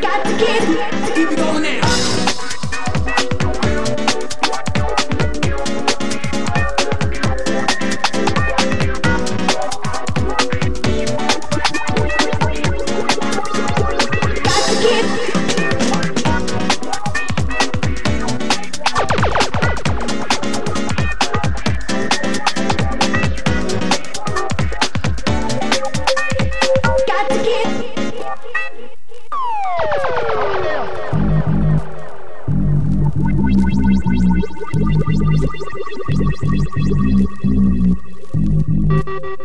Got to get. Thank you.